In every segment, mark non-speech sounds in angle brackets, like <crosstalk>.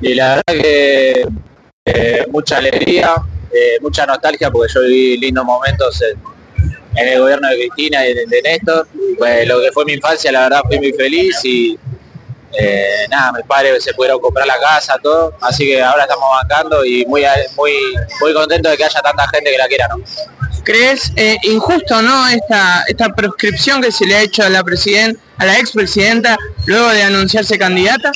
y la verdad que eh, mucha alegría, eh, mucha nostalgia porque yo viví lindos momentos en, el gobierno de Cristina y de, de Néstor. Pues lo que fue mi infancia, la verdad, fui muy feliz y eh, nada, mis padres se pudieron comprar la casa, todo. Así que ahora estamos bancando y muy, muy, muy contento de que haya tanta gente que la quiera, ¿no? ¿Crees eh, injusto, no, esta, esta proscripción que se le ha hecho a la presidenta, a la expresidenta luego de anunciarse candidata?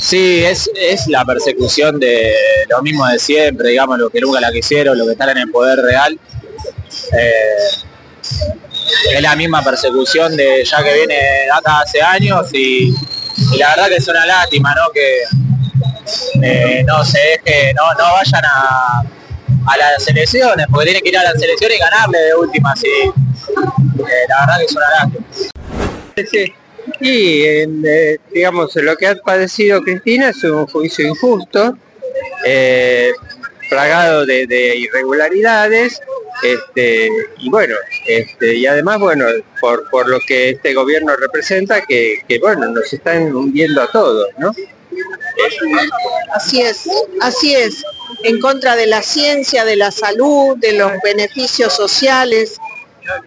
Sí, es, es la persecución de lo mismo de siempre, digamos, lo que nunca la quisieron, lo que están en el poder real. Eh, es la misma persecución de ya que viene acá hace años y, la verdad que es una lástima, ¿no? Que eh, no es que no, no vayan a, a las elecciones, porque tienen que ir a las elecciones y ganarle de última, sí. Eh, la verdad que es una lástima. Sí, en, eh, digamos, lo que ha padecido Cristina es un juicio injusto, eh, plagado de, de irregularidades, este, y bueno, este, y además, bueno, por, por lo que este gobierno representa, que, que bueno, nos están hundiendo a todos, ¿no? Así es, así es, en contra de la ciencia, de la salud, de los beneficios sociales,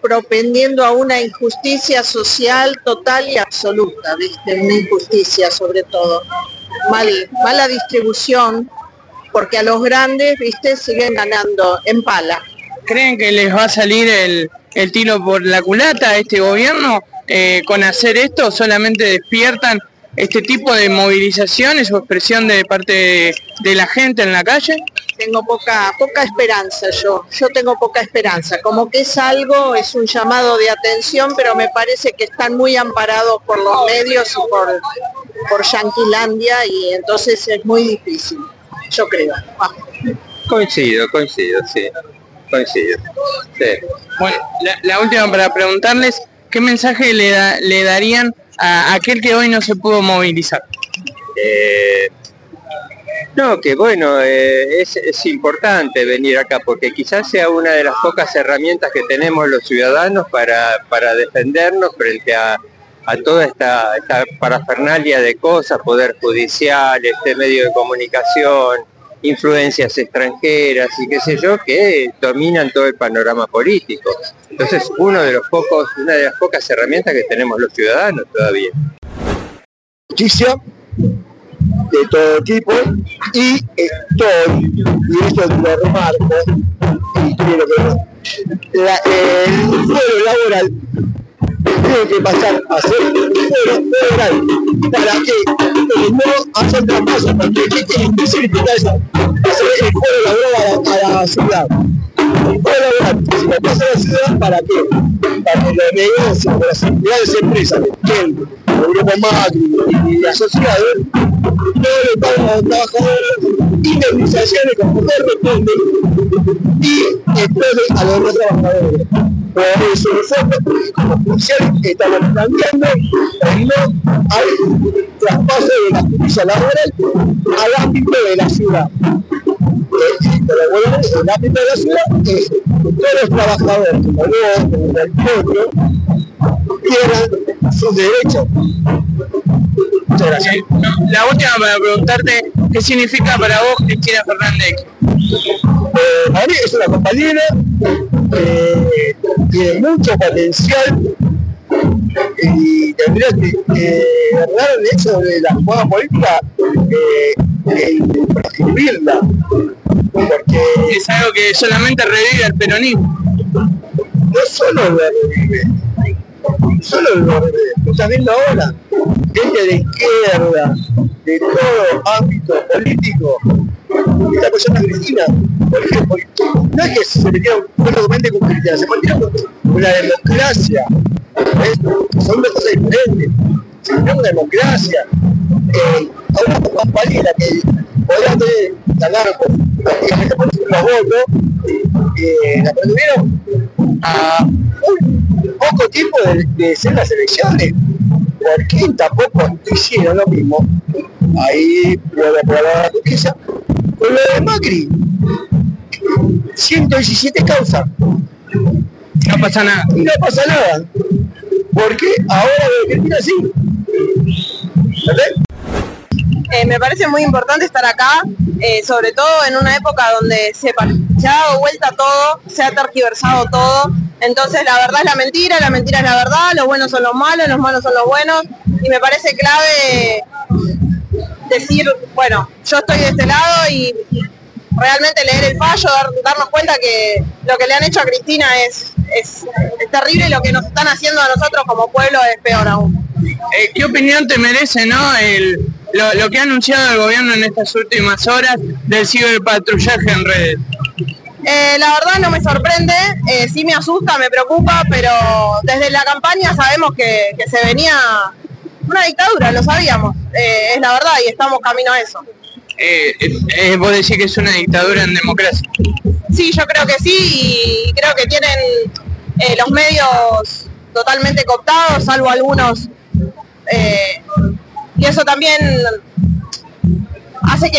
propendiendo a una injusticia social total y absoluta, ¿viste? Una injusticia sobre todo. Mal, mala distribución, porque a los grandes, viste, siguen ganando en pala. ¿Creen que les va a salir el, el tiro por la culata a este gobierno eh, con hacer esto? ¿Solamente despiertan este tipo de movilizaciones o expresión de parte de, de la gente en la calle? Tengo poca, poca esperanza yo, yo tengo poca esperanza, como que es algo, es un llamado de atención, pero me parece que están muy amparados por los medios y por, por Yanquilandia y entonces es muy difícil, yo creo. Ah. Coincido, coincido, sí, coincido. Sí. Bueno, la, la última para preguntarles, ¿qué mensaje le, da- le darían a aquel que hoy no se pudo movilizar? Eh, no, que bueno, eh, es, es importante venir acá porque quizás sea una de las pocas herramientas que tenemos los ciudadanos para, para defendernos frente a, a toda esta, esta parafernalia de cosas, poder judicial, este medio de comunicación, influencias extranjeras y qué sé yo, que dominan todo el panorama político. Entonces, uno de los pocos, una de las pocas herramientas que tenemos los ciudadanos todavía. De todo tipo y estoy, y esto lo remarco, y quiero que la, el fuero laboral tiene que pasar a ser fuero laboral para que no hacen traspasos, porque ¿qué tiene que eso? Hacer el fuero laboral a, la- a la ciudad. Laboral, si lo pasa la ciudad, ¿para qué? Para que los negocios, las entidades empresas, el Grupo Macri y las sociedades, no le pagan a los trabajadores indemnizaciones como corresponde y exploten a los trabajadores. Por eso nosotros, como judicial, estamos planteando que no hay traspaso de la justicia laboral al ámbito de la ciudad. Eh, Pero bueno, el ámbito de la ciudad es que todos los trabajadores, como vos, como cualquier otro, pierdan sus derechos. Muchas gracias. La última para preguntarte, ¿qué significa para vos Cristina Fernández? Eh, mí es una compañera, eh, tiene mucho potencial y tendría que eh, el hecho de la jugada política eh, porque Es algo que solamente revive el peronismo. no solo lo revive, solo lo revive, lo estás viendo ahora, gente de izquierda, de todo ámbito político, está apoyando a Cristina. ¿Por qué? Porque no es que se metieron políticamente con Cristina, se metieron con la democracia. ¿ves? Son dos cosas diferentes. Se metieron con la democracia. Eh, a una compañera que podría tener ganar prácticamente por los votos, eh, la perdieron a un poco tiempo de, de ser las elecciones. ¿Por qué tampoco hicieron lo mismo? Ahí puedo probar la justicia. Con lo de Macri, 117 causas. No pasa nada. Y no pasa nada. Porque ahora lo de Cristina sí. Eh, me parece muy importante estar acá, eh, sobre todo en una época donde se, ha dado vuelta todo, se ha tergiversado todo. Entonces la verdad es la mentira, la mentira es la verdad, los buenos son los malos, los malos son los buenos. Y me parece clave decir, bueno, yo estoy de este lado y realmente leer el fallo, darnos cuenta que lo que le han hecho a Cristina es, es, terrible y lo que nos están haciendo a nosotros como pueblo es peor aún. Eh, ¿Qué opinión te merece ¿no? Lo, que ha anunciado el gobierno en estas últimas horas del ciberpatrullaje en redes? Eh, la verdad no me sorprende, eh, sí me asusta, me preocupa, pero desde la campaña sabemos que, que se venía una dictadura, lo sabíamos, es la verdad y estamos camino a eso eh, eh, vos decís que es una dictadura en democracia. Sí, yo creo que sí y creo que tienen eh, los medios totalmente cooptados, salvo algunos. Eh, y eso también hace que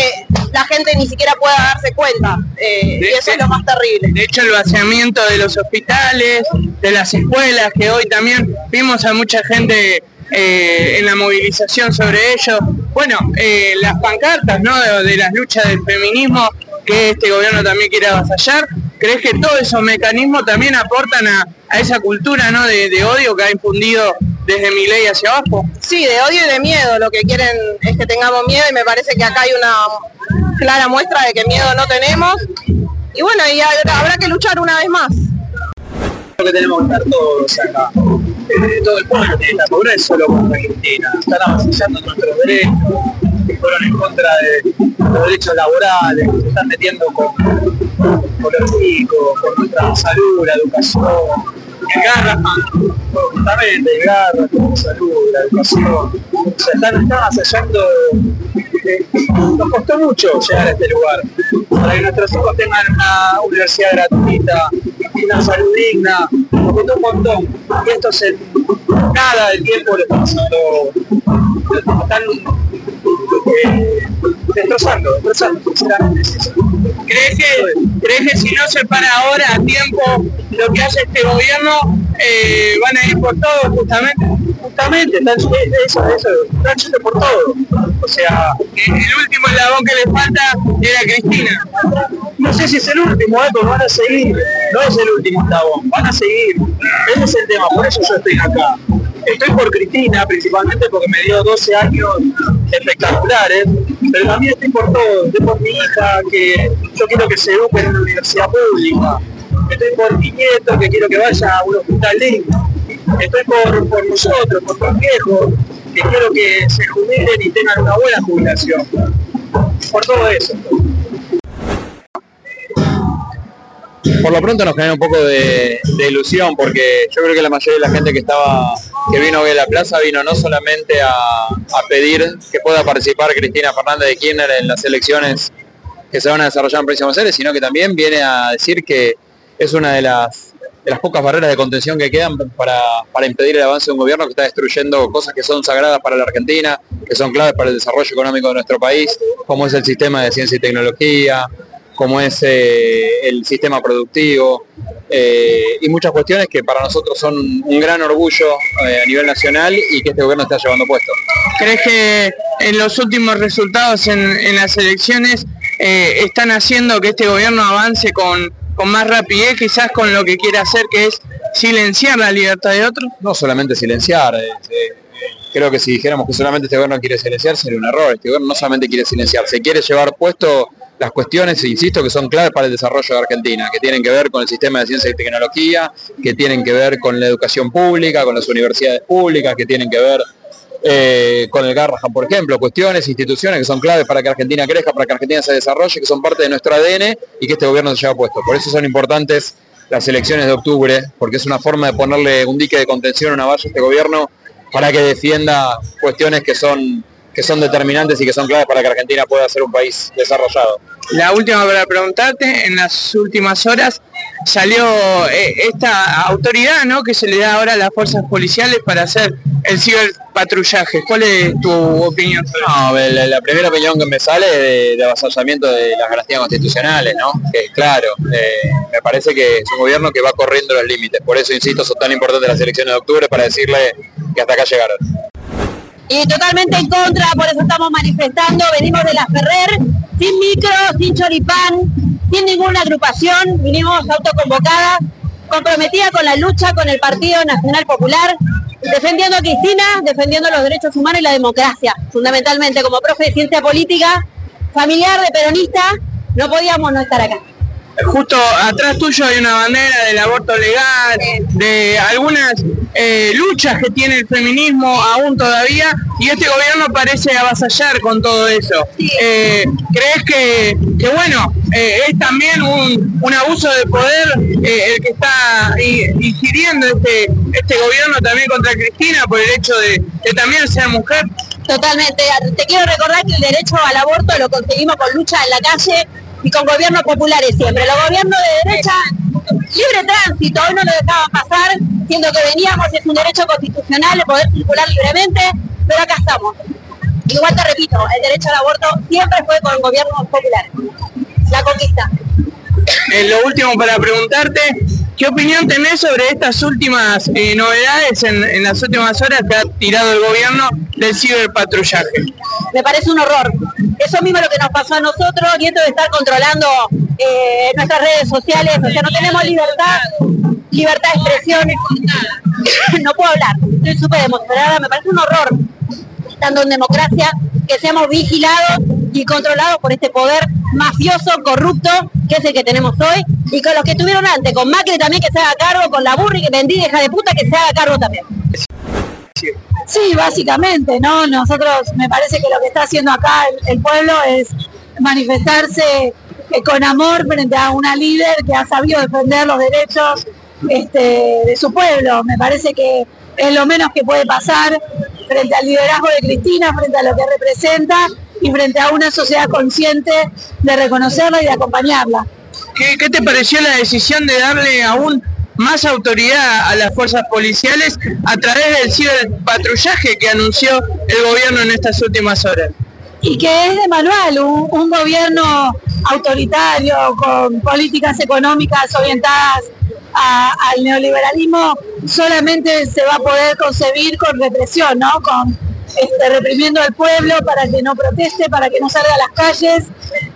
la gente ni siquiera pueda darse cuenta. y eso es lo más terrible. De hecho, el vaciamiento de los hospitales, de las escuelas, que hoy también vimos a mucha gente en la movilización sobre ello, bueno, eh, las pancartas ¿no? de, las luchas del feminismo que este gobierno también quiere avasallar, ¿crees que todos esos mecanismos también aportan a, esa cultura ¿no? de, odio que ha infundido desde mi ley hacia abajo? Sí, de odio y de miedo. Lo que quieren es que tengamos miedo y me parece que acá hay una clara muestra de que miedo no tenemos. Y bueno, y habrá que luchar una vez más que tenemos que estar todos acá. Eh, todo el pueblo la pobreza es solo contra Argentina. Están avanzando nuestros derechos, que fueron en contra de los derechos laborales, se están metiendo con, con los ricos, con nuestra salud, la educación. Garra, justamente, garra, la salud, la educación. Se están, están asallando nos costó mucho llegar a este lugar, para que nuestros hijos tengan una universidad gratuita, una salud digna, nos costó un montón. Y esto es nada del tiempo lo están haciendo, están eh, destrozando, destrozando, ¿Crees que, ¿Crees que si no se para ahora a tiempo lo que hace este gobierno, eh, van a ir por todo justamente? Justamente, eso, eso, están por todo. O sea, el último eslabón que le falta era Cristina. No sé si es el último, eh, van a seguir. No es el último eslabón, van a seguir. Ese es el tema, por eso yo estoy acá. Estoy por Cristina, principalmente porque me dio 12 años espectaculares, pero también estoy por todo. Estoy por mi hija, que yo quiero que se eduque en una universidad pública. Estoy por mi nieto, que quiero que vaya a un hospital digno. Estoy por, por nosotros, por los viejos, que quiero que se jubilen y tengan una buena jubilación. Por todo eso. Por lo pronto nos genera un poco de, ilusión porque yo creo que la mayoría de la gente que estaba que vino hoy a la plaza vino no solamente a, pedir que pueda participar Cristina Fernández de Kirchner en las elecciones que se van a desarrollar en próximos Aires, sino que también viene a decir que es una de las de las pocas barreras de contención que quedan para, impedir el avance de un gobierno que está destruyendo cosas que son sagradas para la Argentina, que son claves para el desarrollo económico de nuestro país, como es el sistema de ciencia y tecnología, como es eh, el sistema productivo eh, y muchas cuestiones que para nosotros son un gran orgullo eh, a nivel nacional y que este gobierno está llevando puesto. ¿Crees que en los últimos resultados en las elecciones están haciendo que este gobierno avance con con más rapidez quizás con lo que quiere hacer que es silenciar la libertad de otros? No solamente silenciar, eh, eh, creo que si dijéramos que solamente este gobierno quiere silenciar sería un error, este gobierno no solamente quiere silenciar, se quiere llevar puesto las cuestiones, insisto, que son claves para el desarrollo de Argentina, que tienen que ver con el sistema de ciencia y tecnología, que tienen que ver con la educación pública, con las universidades públicas, que tienen que ver eh, con el Garrahan, por ejemplo, cuestiones, instituciones que son claves para que Argentina crezca, para que Argentina se desarrolle, que son parte de nuestro ADN y que este gobierno se lleva puesto. Por eso son importantes las elecciones de octubre, porque es una forma de ponerle un dique de contención, una valla a este gobierno para que defienda cuestiones que son, que son determinantes y que son claves para que Argentina pueda ser un país desarrollado. La última para preguntarte, en las últimas horas salió eh, esta autoridad ¿no? que se le da ahora a las fuerzas policiales para hacer el ciberpatrullaje. ¿Cuál es tu opinión? No, la, primera opinión que me sale es de, avasallamiento de las garantías constitucionales, ¿no? Que claro, eh, me parece que es un gobierno que va corriendo los límites. Por eso, insisto, son tan importantes las elecciones de octubre para decirle que hasta acá llegaron. y totalmente en contra, por eso estamos manifestando, venimos de la Ferrer, sin micro, sin choripán, sin ninguna agrupación, vinimos autoconvocadas, comprometida con la lucha con el Partido Nacional Popular, defendiendo a Cristina, defendiendo los derechos humanos y la democracia, fundamentalmente como profe de ciencia política, familiar de peronista, no podíamos no estar acá justo atrás tuyo hay una bandera del aborto legal, de algunas eh, luchas que tiene el feminismo aún todavía, y este gobierno parece avasallar con todo eso. Eh, ¿Crees que, bueno, eh, es también un, abuso de poder el que está ingiriendo este, este gobierno también contra Cristina por el hecho de, que también sea mujer? Totalmente. Te quiero recordar que el derecho al aborto lo conseguimos con lucha en la calle y con gobiernos populares siempre. Los gobiernos de derecha, libre tránsito, hoy no lo dejaban pasar, siendo que veníamos, es un derecho constitucional de poder circular libremente, pero acá estamos. Igual te repito, el derecho al aborto siempre fue con gobiernos populares. La conquista. Eh, lo último para preguntarte, ¿qué opinión tenés sobre estas últimas eh, novedades en, las últimas horas que ha tirado el gobierno del ciberpatrullaje? Me parece un horror. Eso mismo lo que nos pasó a nosotros y esto de estar controlando eh, nuestras redes sociales, o sea, no tenemos libertad, libertad de expresión. <laughs> no puedo hablar, estoy súper emocionada, me parece un horror, estando en democracia, que seamos vigilados y controlados por este poder mafioso, corrupto, que es el que tenemos hoy, y con los que tuvieron antes, con Macri también que se haga cargo, con la burri que vendí, hija de puta, que se haga cargo también. Sí, básicamente, ¿no? Nosotros, me parece que lo que está haciendo acá el, pueblo es manifestarse eh, con amor frente a una líder que ha sabido defender los derechos este, de su pueblo. Me parece que es lo menos que puede pasar frente al liderazgo de Cristina, frente a lo que representa y frente a una sociedad consciente de reconocerla y de acompañarla. ¿Qué, te pareció la decisión de darle aún más autoridad a las fuerzas policiales a través del ciberpatrullaje que anunció el gobierno en estas últimas horas? Y que es de manual, un gobierno autoritario con políticas económicas orientadas al neoliberalismo solamente se va a poder concebir con represión, ¿no? Este, reprimiendo al pueblo para que no proteste, para que no salga a las calles,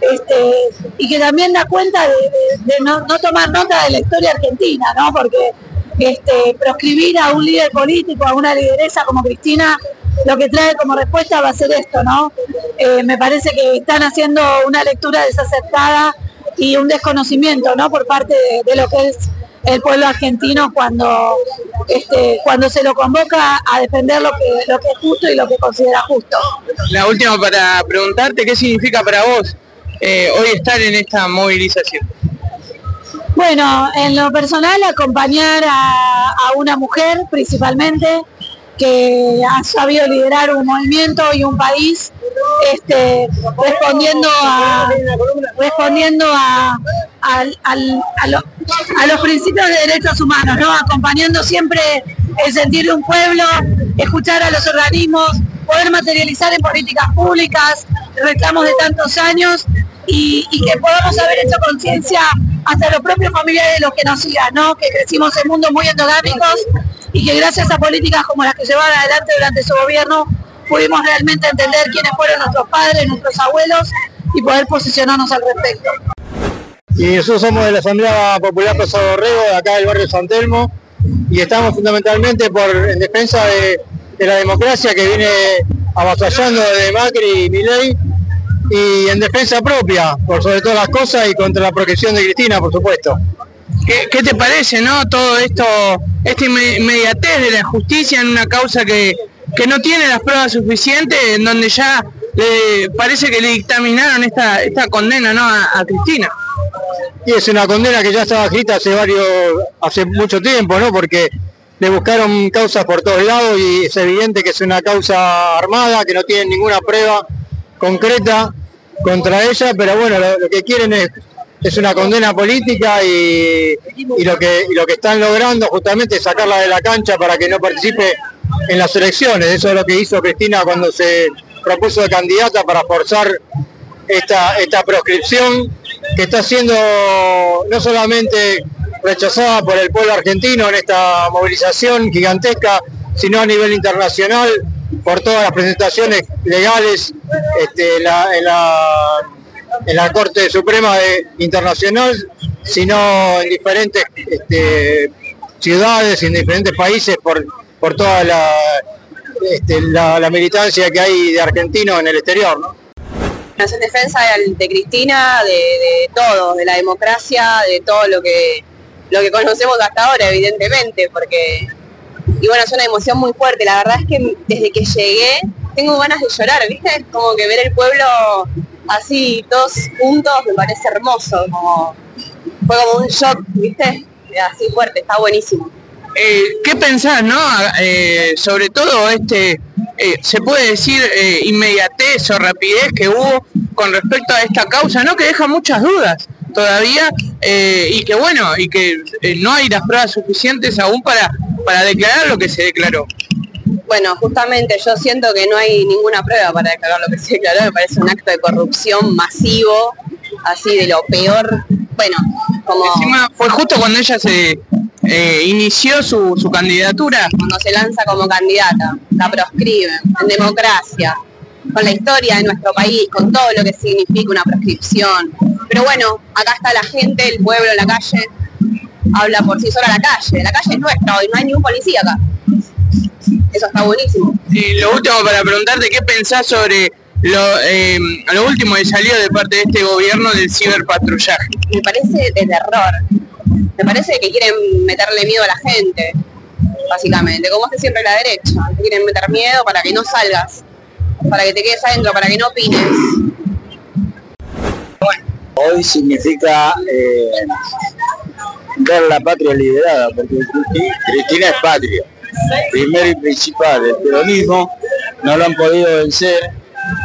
este, y que también da cuenta de, no, tomar nota de la historia argentina, ¿no? Porque este, proscribir a un líder político, a una lideresa como Cristina, lo que trae como respuesta va a ser esto, ¿no? Eh, me parece que están haciendo una lectura desacertada y un desconocimiento, ¿no? Por parte de lo que es el pueblo argentino cuando este, cuando se lo convoca a defender lo que, lo que es justo y lo que considera justo. La última para preguntarte, ¿qué significa para vos eh, hoy estar en esta movilización? Bueno, en lo personal acompañar a, a una mujer principalmente que ha sabido liderar un movimiento y un país este, respondiendo a respondiendo a, los principios de derechos humanos, ¿no? acompañando siempre el sentir de un pueblo, escuchar a los organismos, poder materializar en políticas públicas reclamos de tantos años y, que podamos haber hecho conciencia hasta los propios familiares de los que nos sigan, ¿no? que crecimos en mundos muy endogámicos y que gracias a políticas como las que llevaron adelante durante su gobierno pudimos realmente entender quiénes fueron nuestros padres, nuestros abuelos y poder posicionarnos al respecto. Y nosotros somos de la Asamblea Popular Pasado Dorrego, de acá del barrio San Telmo, y estamos fundamentalmente por en defensa de, la democracia que viene avasallando de Macri y Milei, y en defensa propia, por sobre todas las cosas, y contra la protección de Cristina, por supuesto. ¿Qué, te parece, no? Todo esto, esta inmediatez de la justicia en una causa que, no tiene las pruebas suficientes, en donde ya parece que le dictaminaron esta, esta condena, ¿no? A, Cristina. Y es una condena que ya estaba escrita hace varios, hace mucho tiempo, ¿no? Porque le buscaron causas por todos lados y es evidente que es una causa armada, que no tienen ninguna prueba concreta contra ella, pero bueno, lo que quieren es es una condena política y, lo que lo que están logrando justamente es sacarla de la cancha para que no participe en las elecciones. Eso es lo que hizo Cristina cuando se propuso de candidata para forzar esta, esta proscripción que está siendo no solamente rechazada por el pueblo argentino en esta movilización gigantesca, sino a nivel internacional por todas las presentaciones legales este, en, la, en la Corte Suprema de, Internacional, sino en diferentes este, ciudades, en diferentes países, por, por toda la, este, la, la militancia que hay de argentinos en el exterior. ¿no? en defensa de, de Cristina, de, de todo, de la democracia, de todo lo que lo que conocemos hasta ahora, evidentemente, porque y bueno, es una emoción muy fuerte. La verdad es que desde que llegué tengo ganas de llorar, ¿viste? Como que ver el pueblo así, todos juntos, me parece hermoso, como fue como un shock, ¿viste? Así fuerte, está buenísimo. Eh, ¿Qué pensás, no? Eh, sobre todo este, eh, se puede decir inmediatez o rapidez que hubo con respecto a esta causa, ¿no? Que deja muchas dudas todavía y que bueno, y que no hay las pruebas suficientes aún para, para declarar lo que se declaró. Bueno, justamente yo siento que no hay ninguna prueba para declarar lo que se declaró, me parece un acto de corrupción masivo, así de lo peor. Bueno, como... Encima fue justo cuando ella se eh, inició su, su candidatura. Cuando se lanza como candidata, la proscriben, en democracia, con la historia de nuestro país, con todo lo que significa una proscripción. Pero bueno, acá está la gente, el pueblo, la calle, habla por sí sola la calle. La calle es nuestra hoy, no hay ningún policía acá. Eso está buenísimo. Y lo último para preguntarte, ¿qué pensás sobre lo, eh, lo último que salió de parte de este gobierno del ciberpatrullaje? Me parece de terror. Me parece que quieren meterle miedo a la gente, básicamente, como hace siempre la derecha. Te quieren meter miedo para que no salgas, para que te quedes adentro, para que no opines. Hoy significa eh, ver la patria liberada, porque Cristi- Cristina es patria. Primero y principal, el peronismo no lo han podido vencer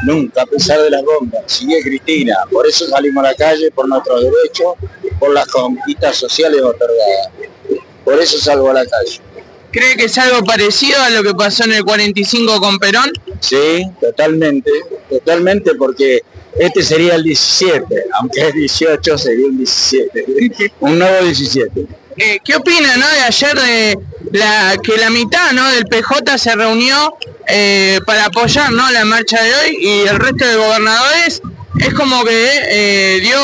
nunca, a pesar de las bombas. Sigue Cristina, por eso salimos a la calle, por nuestros derechos, por las conquistas sociales otorgadas. Por eso salgo a la calle. ¿Cree que es algo parecido a lo que pasó en el 45 con Perón? Sí, totalmente, totalmente, porque este sería el 17, aunque es 18, sería un 17, un nuevo 17. Eh, ¿Qué opina no, de ayer de la, que la mitad ¿no? del PJ se reunió eh, para apoyar ¿no? la marcha de hoy y el resto de gobernadores es como que eh, dio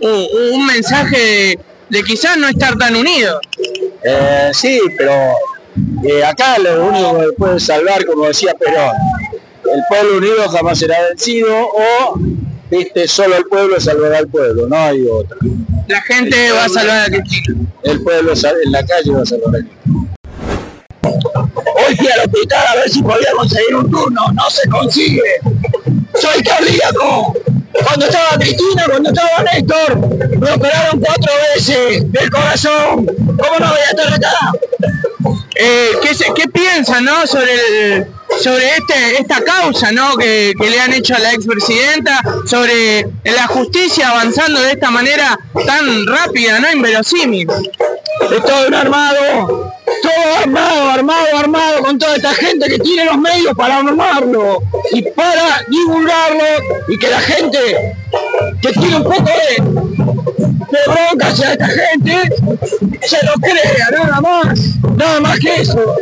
un, mensaje de, quizás no estar tan unidos? Sí, pero acá lo único que puede salvar, como decía Perón, el pueblo unido jamás será vencido o, viste, solo el pueblo salvará al pueblo, no hay otra. La gente va a salvar a Cristina. El pueblo sal- en la calle va a salvar a Cristina. Hoy fui al hospital a ver si podía conseguir un turno, no se consigue. Soy cardíaco. Cuando estaba Cristina, cuando estaba Néstor, me operaron cuatro veces del corazón. ¿Cómo no voy a estar acá? Eh, ¿qué, qué piensa no, sobre, sobre este, esta causa ¿no? que, que le han hecho a la expresidenta, sobre la justicia avanzando de esta manera tan rápida, ¿no? inverosímil? Es todo armado, todo armado, armado, armado, con toda esta gente que tiene los medios para armarlo y para divulgarlo y que la gente que tiene un poco de, de bronca hacia esta gente se lo crea, nada más, nada más que eso.